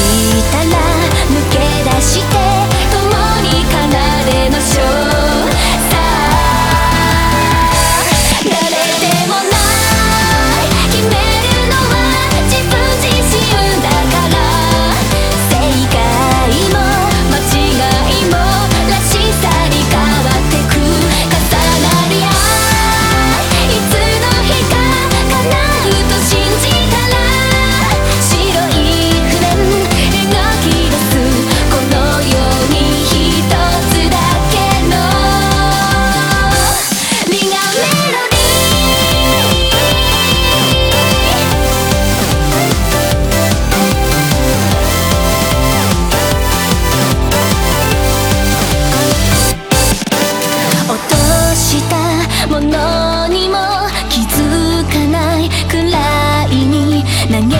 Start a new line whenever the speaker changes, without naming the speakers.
したら 난